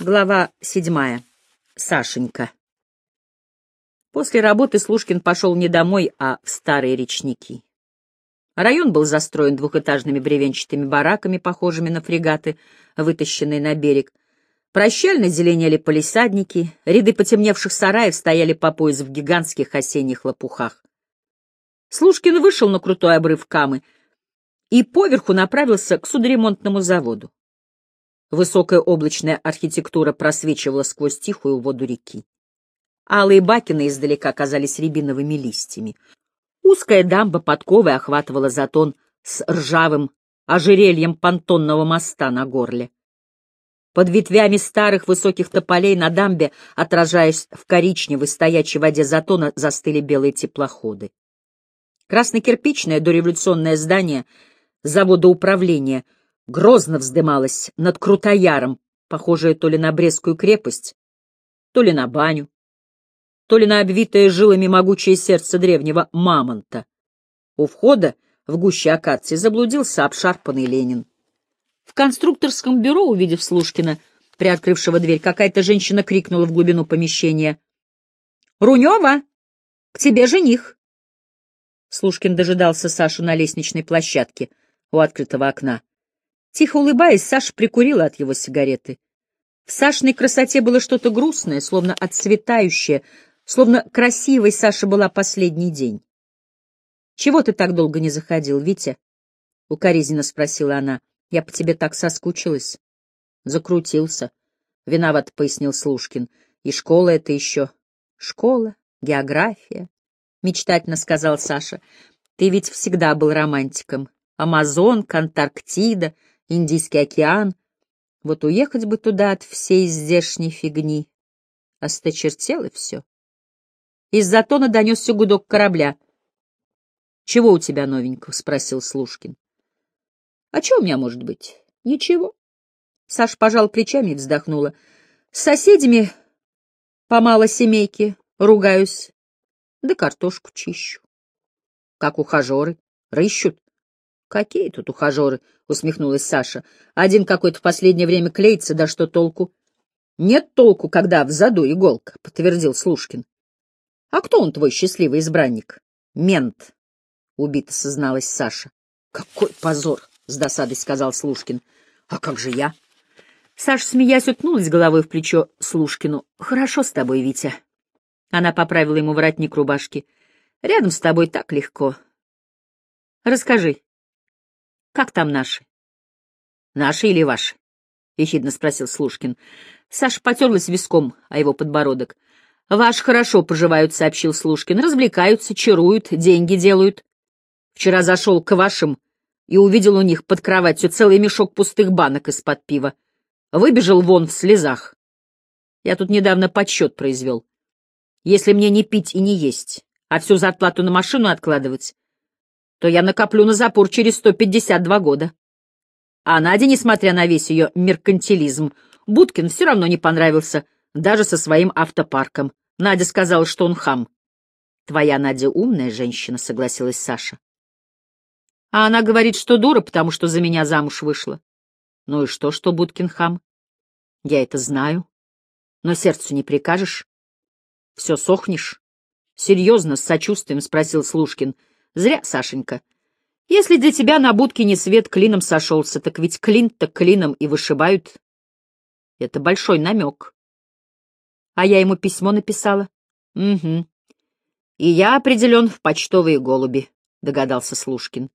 Глава седьмая. Сашенька. После работы Слушкин пошел не домой, а в старые речники. Район был застроен двухэтажными бревенчатыми бараками, похожими на фрегаты, вытащенные на берег. Прощально зеленели полисадники, ряды потемневших сараев стояли по пояс в гигантских осенних лопухах. Слушкин вышел на крутой обрыв Камы и поверху направился к судоремонтному заводу. Высокая облачная архитектура просвечивала сквозь тихую воду реки. Алые бакины издалека казались рябиновыми листьями. Узкая дамба подковы охватывала затон с ржавым ожерельем понтонного моста на горле. Под ветвями старых высоких тополей на дамбе, отражаясь в коричневой стоячей воде затона, застыли белые теплоходы. Красно-кирпичное дореволюционное здание завода управления — грозно вздымалась над Крутояром, похожая то ли на Брестскую крепость, то ли на баню, то ли на обвитое жилами могучее сердце древнего мамонта. У входа в гуще акации заблудился обшарпанный Ленин. В конструкторском бюро, увидев Слушкина, приоткрывшего дверь, какая-то женщина крикнула в глубину помещения. — Рунева! К тебе жених! Слушкин дожидался Сашу на лестничной площадке у открытого окна. Тихо улыбаясь, Саша прикурила от его сигареты. В Сашиной красоте было что-то грустное, словно отцветающее, словно красивой Саша была последний день. — Чего ты так долго не заходил, Витя? — укоризненно спросила она. — Я по тебе так соскучилась. — Закрутился. — виноват пояснил Слушкин. — И школа это еще. — Школа, география, — мечтательно сказал Саша. — Ты ведь всегда был романтиком. Амазонка, Антарктида — Индийский океан. Вот уехать бы туда от всей здешней фигни. Осточертело все. Из затона донесся гудок корабля. — Чего у тебя новенького? — спросил Слушкин. — А что у меня может быть? — Ничего. Саш пожал плечами и вздохнула. — С соседями по мало семейки ругаюсь, да картошку чищу. — Как ухажеры? Рыщут? «Какие тут ухажеры?» — усмехнулась Саша. «Один какой-то в последнее время клеится, да что толку?» «Нет толку, когда в заду иголка», — подтвердил Слушкин. «А кто он, твой счастливый избранник?» «Мент», — убито созналась Саша. «Какой позор!» — с досадой сказал Слушкин. «А как же я?» Саша, смеясь, уткнулась головой в плечо Слушкину. «Хорошо с тобой, Витя». Она поправила ему воротник рубашки. «Рядом с тобой так легко. Расскажи, как там наши? Наши или ваши? — ехидно спросил Слушкин. Саша потерлась виском о его подбородок. — Ваш хорошо поживают, — сообщил Слушкин. — Развлекаются, чаруют, деньги делают. Вчера зашел к вашим и увидел у них под кроватью целый мешок пустых банок из-под пива. Выбежал вон в слезах. Я тут недавно подсчет произвел. Если мне не пить и не есть, а всю зарплату на машину откладывать, то я накоплю на запор через 152 года. А Наде, несмотря на весь ее меркантилизм, Будкин все равно не понравился, даже со своим автопарком. Надя сказала, что он хам. «Твоя Надя умная женщина», — согласилась Саша. А она говорит, что дура, потому что за меня замуж вышла. Ну и что, что Будкин хам? Я это знаю. Но сердцу не прикажешь. Все сохнешь. Серьезно, с сочувствием спросил Слушкин — Зря, Сашенька. Если для тебя на будке не свет клином сошелся, так ведь клин-то клином и вышибают. Это большой намек. А я ему письмо написала. Угу. И я определен в почтовые голуби, догадался Слушкин.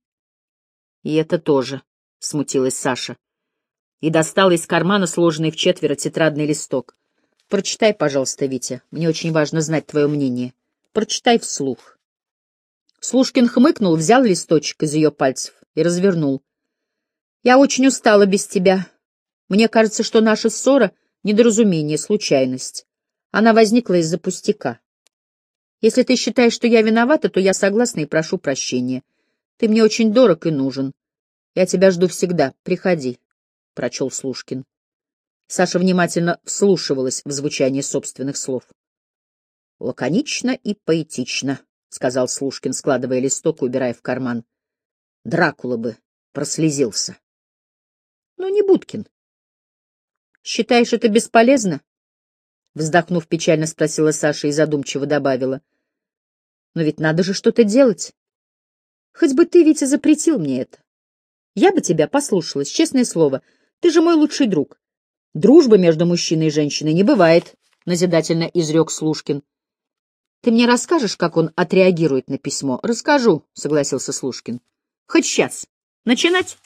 И это тоже, смутилась Саша. И достала из кармана сложенный в четверо тетрадный листок. Прочитай, пожалуйста, Витя. Мне очень важно знать твое мнение. Прочитай вслух. Слушкин хмыкнул, взял листочек из ее пальцев и развернул. «Я очень устала без тебя. Мне кажется, что наша ссора — недоразумение, случайность. Она возникла из-за пустяка. Если ты считаешь, что я виновата, то я согласна и прошу прощения. Ты мне очень дорог и нужен. Я тебя жду всегда. Приходи», — прочел Слушкин. Саша внимательно вслушивалась в звучание собственных слов. Лаконично и поэтично, — сказал Слушкин, складывая листок и убирая в карман. Дракула бы прослезился. Но не Будкин. Считаешь это бесполезно? Вздохнув печально, спросила Саша и задумчиво добавила. Но ведь надо же что-то делать. Хоть бы ты, Витя, запретил мне это. Я бы тебя послушалась, честное слово. Ты же мой лучший друг. Дружбы между мужчиной и женщиной не бывает, — назидательно изрек Слушкин. Ты мне расскажешь, как он отреагирует на письмо? Расскажу, — согласился Слушкин. Хоть сейчас. Начинать?